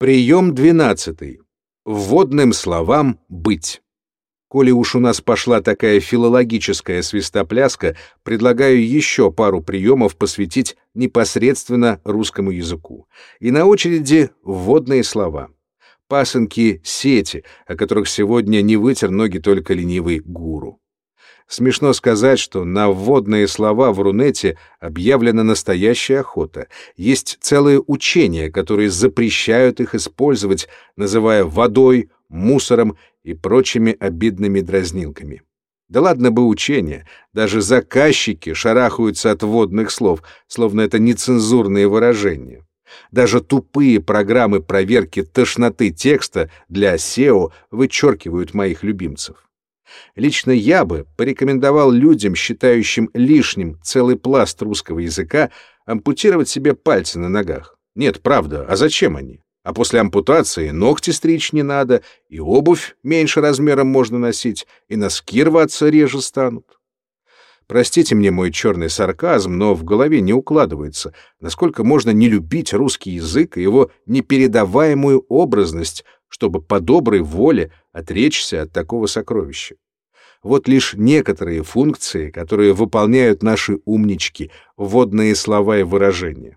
Прием двенадцатый. Вводным словам «быть». Коли уж у нас пошла такая филологическая свистопляска, предлагаю еще пару приемов посвятить непосредственно русскому языку. И на очереди вводные слова. Пасынки сети, о которых сегодня не вытер ноги только ленивый гуру. Смешно сказать, что на вводные слова в Рунете объявлена настоящая охота. Есть целые учения, которые запрещают их использовать, называя водой, мусором и прочими обидными дразнилками. Да ладно бы учения, даже заказчики шарахаются от вводных слов, словно это нецензурные выражения. Даже тупые программы проверки тошноты текста для SEO вычеркивают моих любимцев. Лично я бы порекомендовал людям, считающим лишним целый пласт русского языка, ампутировать себе пальцы на ногах. Нет, правда, а зачем они? А после ампутации ногти стричь не надо, и обувь меньше размером можно носить, и носки рваться реже станут. Простите мне мой черный сарказм, но в голове не укладывается, насколько можно не любить русский язык и его непередаваемую образность, чтобы по доброй воле отречься от такого сокровища. Вот лишь некоторые функции, которые выполняют наши умнички, вводные слова и выражения.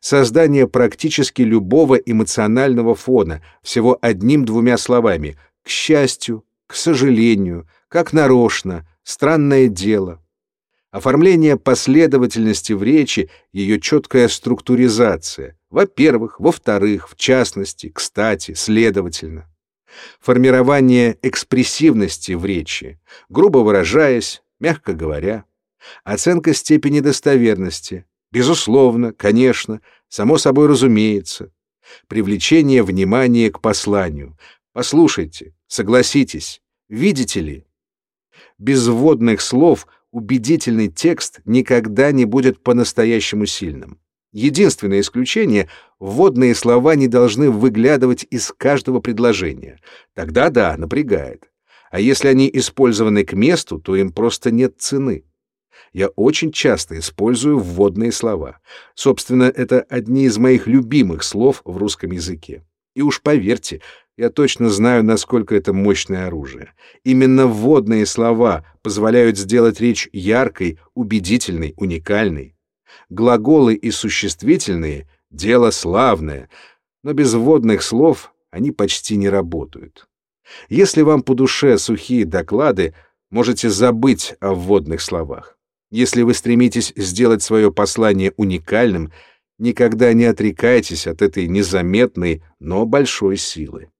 Создание практически любого эмоционального фона всего одним-двумя словами «к счастью», «к сожалению», «как нарочно», «странное дело», Оформление последовательности в речи, ее четкая структуризация. Во-первых, во-вторых, в частности, кстати, следовательно. Формирование экспрессивности в речи, грубо выражаясь, мягко говоря. Оценка степени достоверности. Безусловно, конечно, само собой разумеется. Привлечение внимания к посланию. Послушайте, согласитесь, видите ли? Без вводных слов – убедительный текст никогда не будет по-настоящему сильным. Единственное исключение — вводные слова не должны выглядывать из каждого предложения. Тогда да, напрягает. А если они использованы к месту, то им просто нет цены. Я очень часто использую вводные слова. Собственно, это одни из моих любимых слов в русском языке. И уж поверьте, я точно знаю, насколько это мощное оружие. Именно вводные слова позволяют сделать речь яркой, убедительной, уникальной. Глаголы и существительные — дело славное, но без вводных слов они почти не работают. Если вам по душе сухие доклады, можете забыть о вводных словах. Если вы стремитесь сделать свое послание уникальным, никогда не отрекайтесь от этой незаметной, но большой силы.